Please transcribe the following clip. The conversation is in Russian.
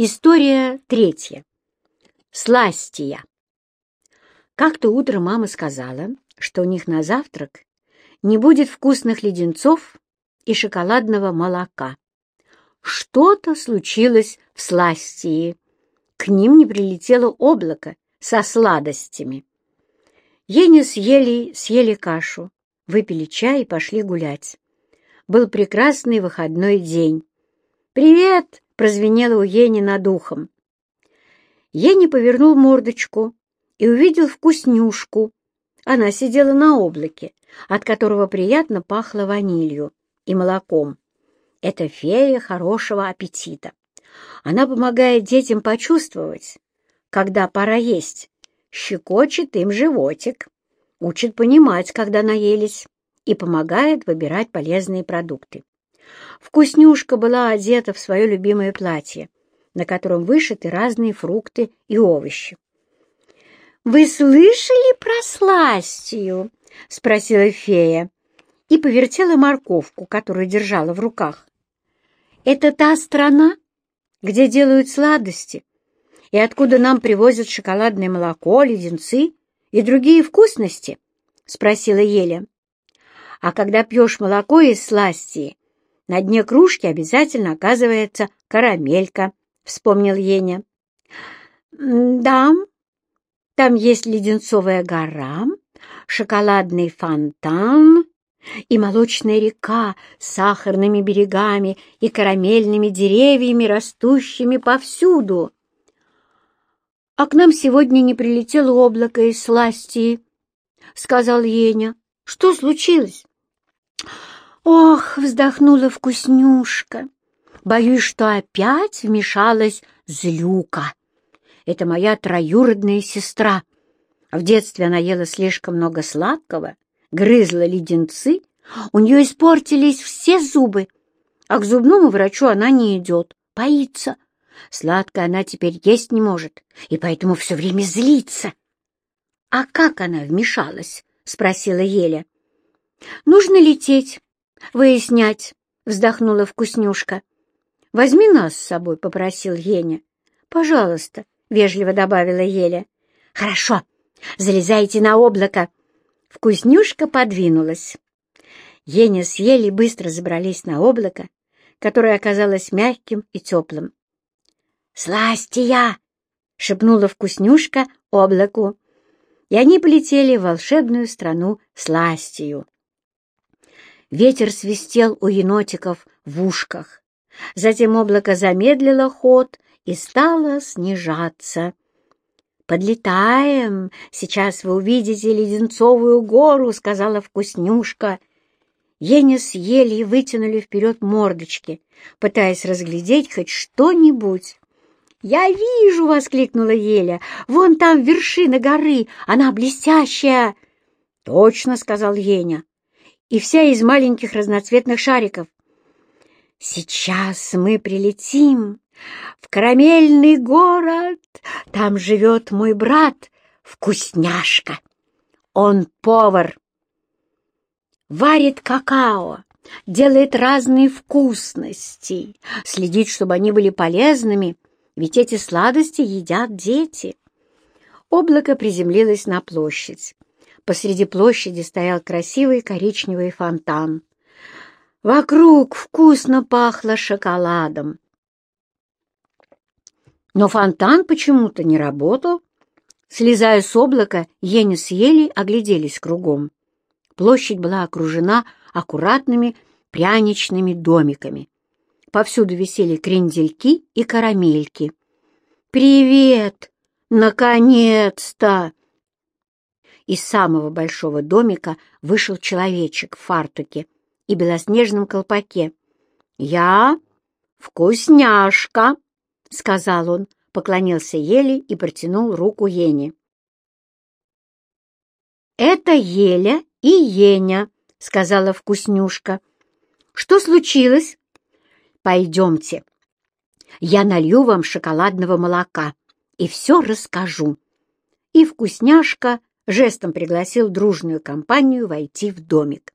История третья. Сластия. Как-то утром мама сказала, что у них на завтрак не будет вкусных леденцов и шоколадного молока. Что-то случилось в Сластии. К ним не прилетело облако со сладостями. Ени съели, съели кашу, выпили чай и пошли гулять. Был прекрасный выходной день. «Привет!» Прозвенело у Ени над ухом. Ени повернул мордочку и увидел вкуснюшку. Она сидела на облаке, от которого приятно пахло ванилью и молоком. Это фея хорошего аппетита. Она помогает детям почувствовать, когда пора есть, щекочет им животик, учит понимать, когда наелись, и помогает выбирать полезные продукты. Вкуснюшка была одета в свое любимое платье, на котором вышиты разные фрукты и овощи. «Вы слышали про сластью?» — спросила фея и повертела морковку, которую держала в руках. «Это та страна, где делают сладости, и откуда нам привозят шоколадное молоко, леденцы и другие вкусности?» — спросила Еля. «А когда пьешь молоко из сластии, на дне кружки обязательно оказывается карамелька, — вспомнил Еня. — Да, там есть леденцовая гора, шоколадный фонтан и молочная река с сахарными берегами и карамельными деревьями, растущими повсюду. — А к нам сегодня не прилетело облако из сласти, — сказал Еня. — Что случилось? «Ох!» — вздохнула вкуснюшка. «Боюсь, что опять вмешалась злюка. Это моя троюродная сестра. В детстве она ела слишком много сладкого, грызла леденцы, у нее испортились все зубы, а к зубному врачу она не идет, боится. Сладкое она теперь есть не может, и поэтому все время злится. — А как она вмешалась? — спросила Еля. — Нужно лететь выяснять, — вздохнула вкуснюшка. — Возьми нас с собой, — попросил Еня. — Пожалуйста, — вежливо добавила Еля. — Хорошо, залезайте на облако. Вкуснюшка подвинулась. Еня с Елей быстро забрались на облако, которое оказалось мягким и теплым. «Сластия!» — шепнула вкуснюшка облаку, и они полетели в волшебную страну Сластию. Ветер свистел у енотиков в ушках. Затем облако замедлило ход и стало снижаться. «Подлетаем! Сейчас вы увидите леденцовую гору!» — сказала вкуснюшка. Еня съели и вытянули вперед мордочки, пытаясь разглядеть хоть что-нибудь. «Я вижу!» — воскликнула Еля. «Вон там вершина горы! Она блестящая!» «Точно!» — сказал Еня и вся из маленьких разноцветных шариков. «Сейчас мы прилетим в карамельный город. Там живет мой брат, вкусняшка. Он повар. Варит какао, делает разные вкусности, следит, чтобы они были полезными, ведь эти сладости едят дети». Облако приземлилось на площадь. Посреди площади стоял красивый коричневый фонтан. Вокруг вкусно пахло шоколадом. Но фонтан почему-то не работал. Слезая с облака, Ени с Елей огляделись кругом. Площадь была окружена аккуратными пряничными домиками. Повсюду висели крендельки и карамельки. «Привет! Наконец-то!» Из самого большого домика вышел человечек в фартуке и белоснежном колпаке. «Я вкусняшка!» — сказал он, поклонился Еле и протянул руку Ене. «Это Еля и Еня», — сказала вкуснюшка. «Что случилось?» «Пойдемте. Я налью вам шоколадного молока и все расскажу». И вкусняшка жестом пригласил дружную компанию войти в домик.